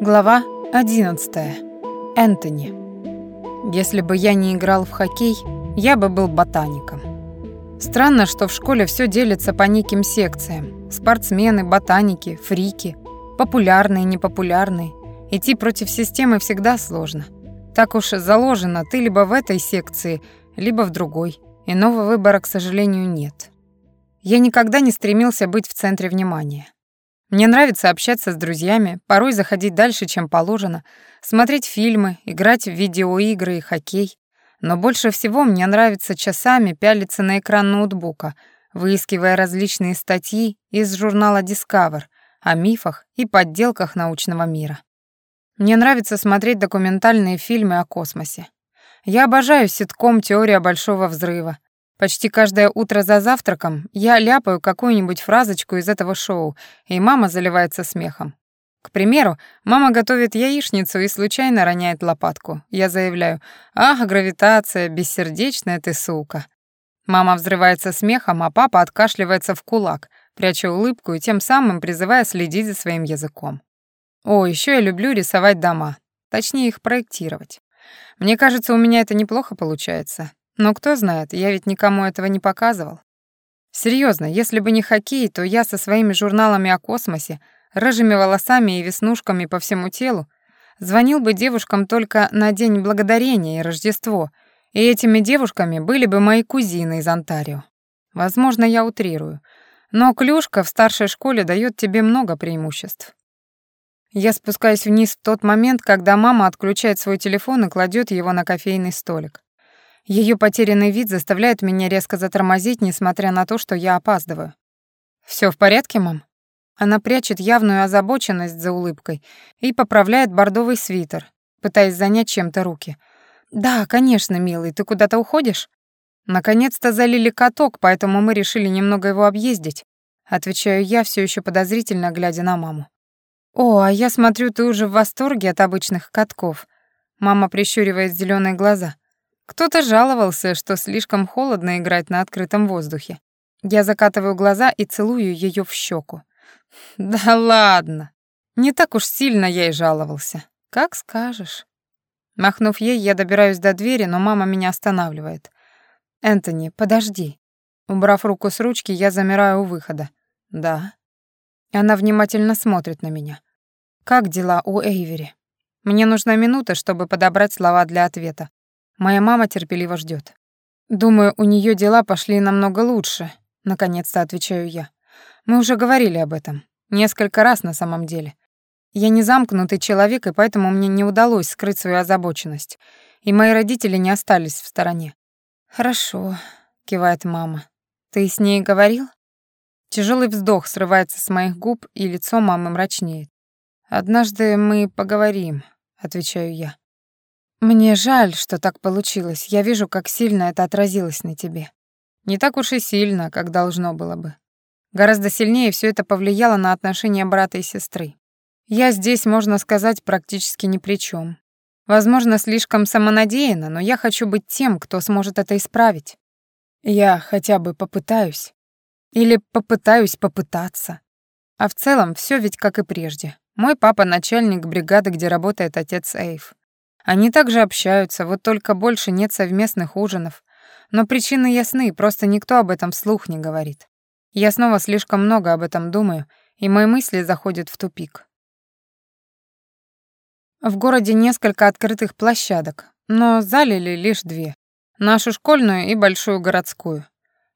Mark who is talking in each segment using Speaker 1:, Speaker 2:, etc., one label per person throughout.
Speaker 1: Глава 11. Энтони. Если бы я не играл в хоккей, я бы был ботаником. Странно, что в школе все делится по неким секциям. Спортсмены, ботаники, фрики, популярные, непопулярные. Идти против системы всегда сложно. Так уж заложено, ты либо в этой секции, либо в другой. Иного выбора, к сожалению, нет. Я никогда не стремился быть в центре внимания. Мне нравится общаться с друзьями, порой заходить дальше, чем положено, смотреть фильмы, играть в видеоигры и хоккей. Но больше всего мне нравится часами пялиться на экран ноутбука, выискивая различные статьи из журнала Discover о мифах и подделках научного мира. Мне нравится смотреть документальные фильмы о космосе. Я обожаю ситком «Теория большого взрыва», Почти каждое утро за завтраком я ляпаю какую-нибудь фразочку из этого шоу, и мама заливается смехом. К примеру, мама готовит яичницу и случайно роняет лопатку. Я заявляю «Ах, гравитация, бессердечная ты сука». Мама взрывается смехом, а папа откашливается в кулак, пряча улыбку и тем самым призывая следить за своим языком. О, еще я люблю рисовать дома, точнее их проектировать. Мне кажется, у меня это неплохо получается. Но кто знает, я ведь никому этого не показывал. Серьезно, если бы не хоккей, то я со своими журналами о космосе, рыжими волосами и веснушками по всему телу звонил бы девушкам только на День Благодарения и Рождество, и этими девушками были бы мои кузины из Онтарио. Возможно, я утрирую, но клюшка в старшей школе дает тебе много преимуществ. Я спускаюсь вниз в тот момент, когда мама отключает свой телефон и кладет его на кофейный столик. Ее потерянный вид заставляет меня резко затормозить, несмотря на то, что я опаздываю. Все в порядке, мам?» Она прячет явную озабоченность за улыбкой и поправляет бордовый свитер, пытаясь занять чем-то руки. «Да, конечно, милый, ты куда-то уходишь?» «Наконец-то залили каток, поэтому мы решили немного его объездить», отвечаю я, все еще подозрительно глядя на маму. «О, а я смотрю, ты уже в восторге от обычных катков». Мама прищуривает зеленые глаза. Кто-то жаловался, что слишком холодно играть на открытом воздухе. Я закатываю глаза и целую ее в щеку. Да ладно. Не так уж сильно я и жаловался. Как скажешь. Махнув ей, я добираюсь до двери, но мама меня останавливает. Энтони, подожди. Убрав руку с ручки, я замираю у выхода. Да. Она внимательно смотрит на меня. Как дела у Эйвери? Мне нужна минута, чтобы подобрать слова для ответа. Моя мама терпеливо ждет. Думаю, у нее дела пошли намного лучше, наконец-то отвечаю я. Мы уже говорили об этом. Несколько раз на самом деле. Я не замкнутый человек, и поэтому мне не удалось скрыть свою озабоченность. И мои родители не остались в стороне. «Хорошо», — кивает мама. «Ты с ней говорил?» Тяжелый вздох срывается с моих губ, и лицо мамы мрачнеет. «Однажды мы поговорим», — отвечаю я. Мне жаль, что так получилось. Я вижу, как сильно это отразилось на тебе. Не так уж и сильно, как должно было бы. Гораздо сильнее все это повлияло на отношения брата и сестры. Я здесь, можно сказать, практически ни при чем. Возможно, слишком самонадеянно, но я хочу быть тем, кто сможет это исправить. Я хотя бы попытаюсь. Или попытаюсь попытаться. А в целом все ведь как и прежде. Мой папа начальник бригады, где работает отец Эйв. Они также общаются, вот только больше нет совместных ужинов. Но причины ясны, просто никто об этом вслух не говорит. Я снова слишком много об этом думаю, и мои мысли заходят в тупик. В городе несколько открытых площадок, но залили лишь две. Нашу школьную и большую городскую.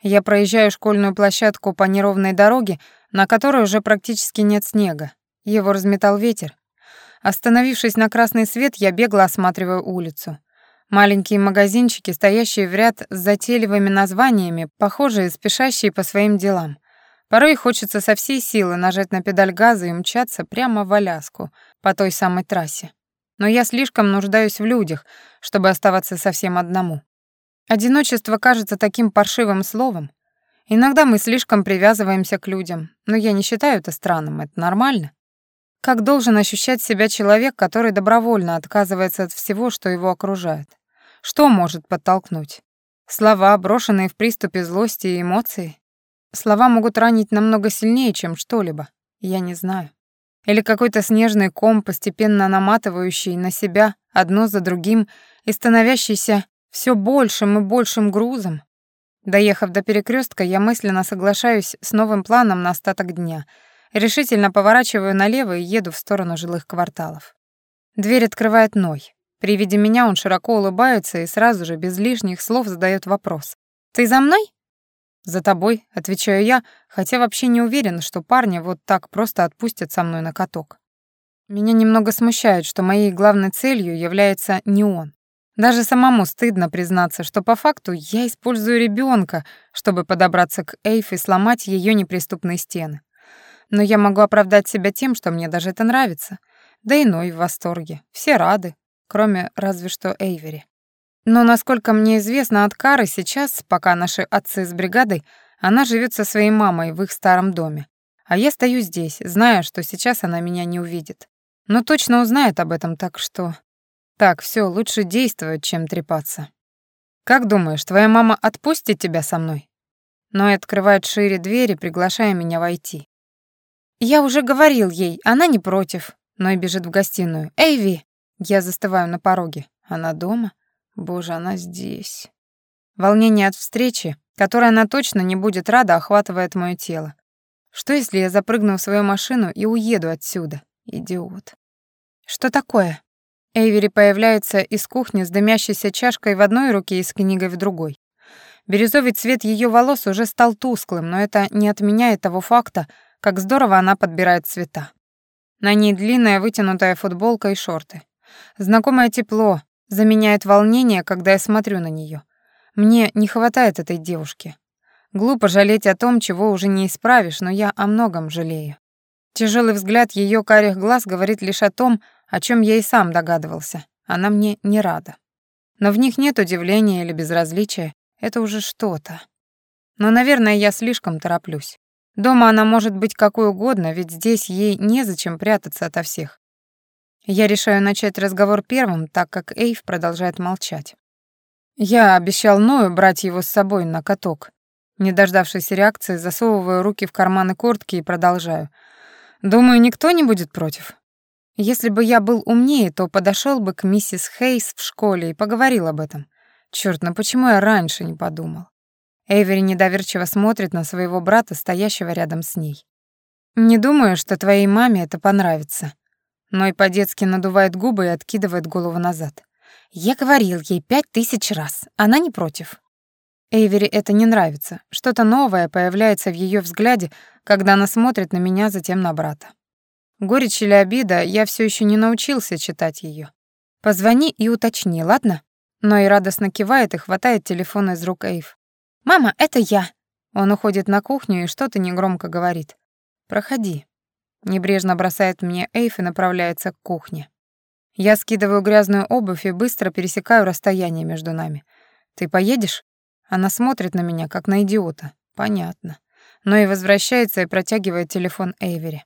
Speaker 1: Я проезжаю школьную площадку по неровной дороге, на которой уже практически нет снега. Его разметал ветер, Остановившись на красный свет, я бегло осматриваю улицу. Маленькие магазинчики, стоящие в ряд с затейливыми названиями, похожие, спешащие по своим делам. Порой хочется со всей силы нажать на педаль газа и мчаться прямо в Аляску, по той самой трассе. Но я слишком нуждаюсь в людях, чтобы оставаться совсем одному. Одиночество кажется таким паршивым словом. Иногда мы слишком привязываемся к людям, но я не считаю это странным, это нормально. Как должен ощущать себя человек, который добровольно отказывается от всего, что его окружает? Что может подтолкнуть? Слова, брошенные в приступе злости и эмоций? Слова могут ранить намного сильнее, чем что-либо. Я не знаю. Или какой-то снежный ком, постепенно наматывающий на себя одно за другим и становящийся все большим и большим грузом? Доехав до перекрестка, я мысленно соглашаюсь с новым планом на остаток дня. Решительно поворачиваю налево и еду в сторону жилых кварталов. Дверь открывает Ной. При виде меня он широко улыбается и сразу же, без лишних слов, задает вопрос. «Ты за мной?» «За тобой», — отвечаю я, хотя вообще не уверен, что парни вот так просто отпустят со мной на каток. Меня немного смущает, что моей главной целью является не он. Даже самому стыдно признаться, что по факту я использую ребенка, чтобы подобраться к Эйф и сломать ее неприступные стены. Но я могу оправдать себя тем, что мне даже это нравится. Да и Ной в восторге. Все рады, кроме разве что Эйвери. Но, насколько мне известно от Кары, сейчас, пока наши отцы с бригадой, она живет со своей мамой в их старом доме. А я стою здесь, зная, что сейчас она меня не увидит. Но точно узнает об этом, так что... Так, все, лучше действовать, чем трепаться. Как думаешь, твоя мама отпустит тебя со мной? Ной открывает шире двери, приглашая меня войти. Я уже говорил ей, она не против. Ной бежит в гостиную. Эйви! Я застываю на пороге. Она дома? Боже, она здесь. Волнение от встречи, которой она точно не будет рада, охватывает мое тело. Что если я запрыгну в свою машину и уеду отсюда? Идиот. Что такое? Эйвери появляется из кухни с дымящейся чашкой в одной руке и с книгой в другой. Бирюзовый цвет ее волос уже стал тусклым, но это не отменяет того факта, как здорово она подбирает цвета. На ней длинная вытянутая футболка и шорты. Знакомое тепло заменяет волнение, когда я смотрю на нее. Мне не хватает этой девушки. Глупо жалеть о том, чего уже не исправишь, но я о многом жалею. Тяжелый взгляд ее карих глаз говорит лишь о том, о чем я и сам догадывался. Она мне не рада. Но в них нет удивления или безразличия. Это уже что-то. Но, наверное, я слишком тороплюсь. Дома она может быть какой угодно, ведь здесь ей незачем прятаться ото всех. Я решаю начать разговор первым, так как Эйв продолжает молчать. Я обещал Ною брать его с собой на каток. Не дождавшись реакции, засовываю руки в карманы куртки и продолжаю. Думаю, никто не будет против. Если бы я был умнее, то подошел бы к миссис Хейс в школе и поговорил об этом. Черт, ну почему я раньше не подумал? Эйвери недоверчиво смотрит на своего брата, стоящего рядом с ней. «Не думаю, что твоей маме это понравится». Ной по-детски надувает губы и откидывает голову назад. «Я говорил ей пять тысяч раз. Она не против». Эйвери это не нравится. Что-то новое появляется в ее взгляде, когда она смотрит на меня, затем на брата. Горечь или обида, я все еще не научился читать ее. Позвони и уточни, ладно? Но и радостно кивает и хватает телефон из рук Эйв. «Мама, это я!» Он уходит на кухню и что-то негромко говорит. «Проходи». Небрежно бросает мне Эйв и направляется к кухне. Я скидываю грязную обувь и быстро пересекаю расстояние между нами. «Ты поедешь?» Она смотрит на меня, как на идиота. Понятно. Но и возвращается и протягивает телефон Эйвери.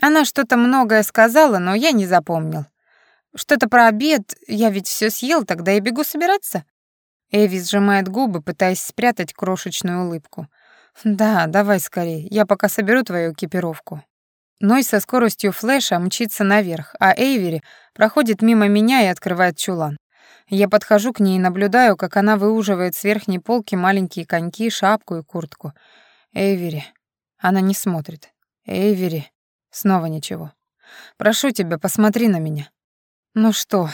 Speaker 1: Она что-то многое сказала, но я не запомнил. Что-то про обед, я ведь все съел, тогда я бегу собираться. Эви сжимает губы, пытаясь спрятать крошечную улыбку. «Да, давай скорее, я пока соберу твою экипировку». Ной со скоростью флеша мчится наверх, а Эйвери проходит мимо меня и открывает чулан. Я подхожу к ней и наблюдаю, как она выуживает с верхней полки маленькие коньки, шапку и куртку. «Эйвери». Она не смотрит. «Эйвери». Снова ничего. «Прошу тебя, посмотри на меня». «Ну что?»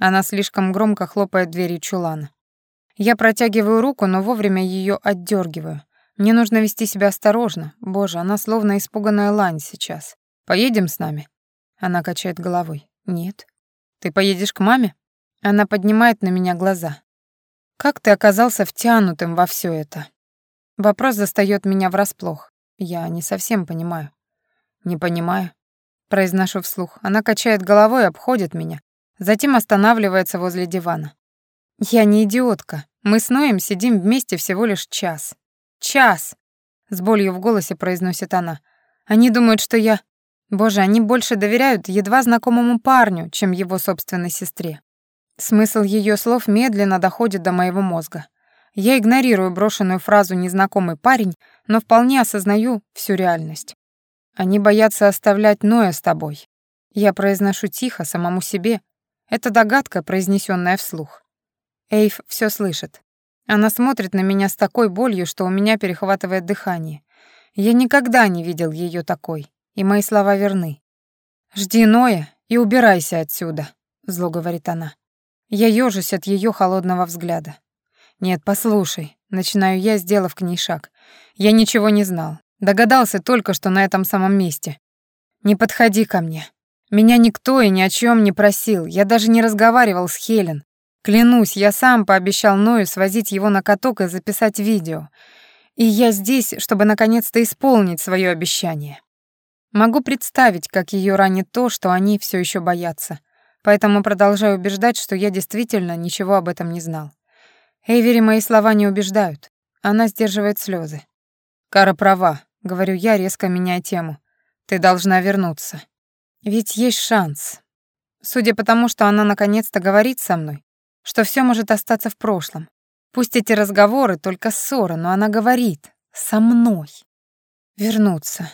Speaker 1: Она слишком громко хлопает дверью чулана. Я протягиваю руку, но вовремя ее отдергиваю. Мне нужно вести себя осторожно. Боже, она словно испуганная лань сейчас. Поедем с нами? Она качает головой. Нет. Ты поедешь к маме? Она поднимает на меня глаза. Как ты оказался втянутым во все это? Вопрос застаёт меня врасплох. Я не совсем понимаю. Не понимаю. Произношу вслух. Она качает головой и обходит меня. Затем останавливается возле дивана. Я не идиотка. Мы с Ноем сидим вместе всего лишь час. Час! С болью в голосе произносит она. Они думают, что я... Боже, они больше доверяют едва знакомому парню, чем его собственной сестре. Смысл ее слов медленно доходит до моего мозга. Я игнорирую брошенную фразу «незнакомый парень», но вполне осознаю всю реальность. Они боятся оставлять Ноя с тобой. Я произношу тихо, самому себе. Это догадка, произнесенная вслух. Эйв все слышит. Она смотрит на меня с такой болью, что у меня перехватывает дыхание. Я никогда не видел ее такой, и мои слова верны. «Жди Ноя и убирайся отсюда», — зло говорит она. Я ёжусь от ее холодного взгляда. «Нет, послушай», — начинаю я, сделав к ней шаг. «Я ничего не знал. Догадался только, что на этом самом месте. Не подходи ко мне. Меня никто и ни о чем не просил. Я даже не разговаривал с Хелен. Клянусь, я сам пообещал Ною свозить его на каток и записать видео. И я здесь, чтобы наконец-то исполнить свое обещание. Могу представить, как ее ранит то, что они все еще боятся поэтому продолжаю убеждать, что я действительно ничего об этом не знал. Эйвери мои слова не убеждают. Она сдерживает слезы. «Кара права», — говорю я, резко меняя тему. «Ты должна вернуться. Ведь есть шанс. Судя по тому, что она наконец-то говорит со мной, что все может остаться в прошлом. Пусть эти разговоры только ссора, но она говорит со мной. Вернуться,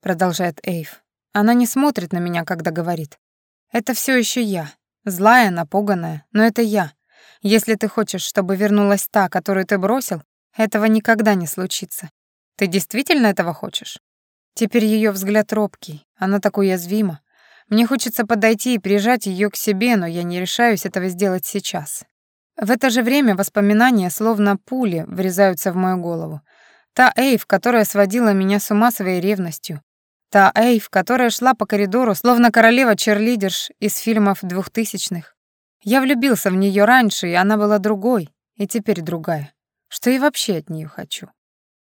Speaker 1: продолжает Эйв. Она не смотрит на меня, когда говорит. Это все еще я. Злая, напуганная, но это я. Если ты хочешь, чтобы вернулась та, которую ты бросил, этого никогда не случится. Ты действительно этого хочешь? Теперь ее взгляд робкий, она так уязвима. Мне хочется подойти и прижать ее к себе, но я не решаюсь этого сделать сейчас. В это же время воспоминания, словно пули, врезаются в мою голову. Та Эйв, которая сводила меня с ума своей ревностью, Та Эйв, которая шла по коридору, словно королева-черлидерш из фильмов двухтысячных. Я влюбился в нее раньше, и она была другой, и теперь другая. Что я вообще от нее хочу?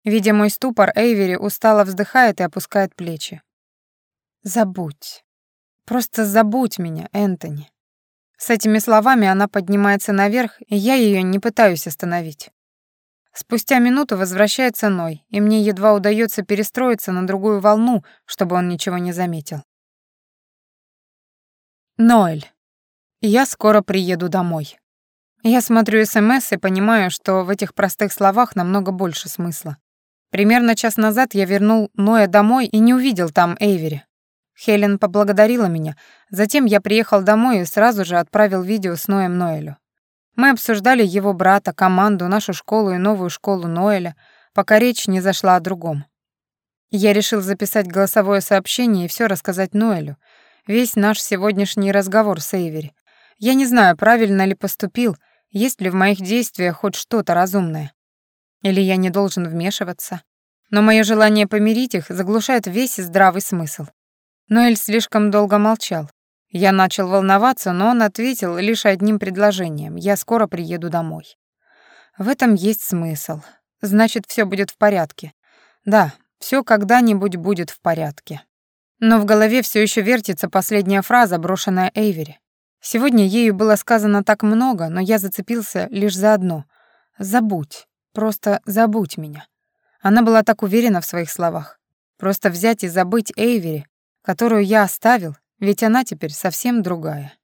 Speaker 1: Видя мой ступор, Эйвери устало вздыхает и опускает плечи. «Забудь. Просто забудь меня, Энтони». С этими словами она поднимается наверх, и я ее не пытаюсь остановить. Спустя минуту возвращается Ной, и мне едва удается перестроиться на другую волну, чтобы он ничего не заметил. Ноэль. Я скоро приеду домой. Я смотрю СМС и понимаю, что в этих простых словах намного больше смысла. Примерно час назад я вернул Ноя домой и не увидел там Эйвери. Хелен поблагодарила меня, затем я приехал домой и сразу же отправил видео с Ноем Ноэлю. Мы обсуждали его брата, команду, нашу школу и новую школу Ноэля, пока речь не зашла о другом. Я решил записать голосовое сообщение и все рассказать Ноэлю. Весь наш сегодняшний разговор с Эйвери. Я не знаю, правильно ли поступил, есть ли в моих действиях хоть что-то разумное. Или я не должен вмешиваться. Но мое желание помирить их заглушает весь здравый смысл. Ноэль слишком долго молчал. Я начал волноваться, но он ответил лишь одним предложением. «Я скоро приеду домой». В этом есть смысл. Значит, все будет в порядке. Да, все когда-нибудь будет в порядке. Но в голове все еще вертится последняя фраза, брошенная Эйвери. Сегодня ею было сказано так много, но я зацепился лишь за одно. «Забудь. Просто забудь меня». Она была так уверена в своих словах. Просто взять и забыть Эйвери, которую я оставил, ведь она теперь совсем другая.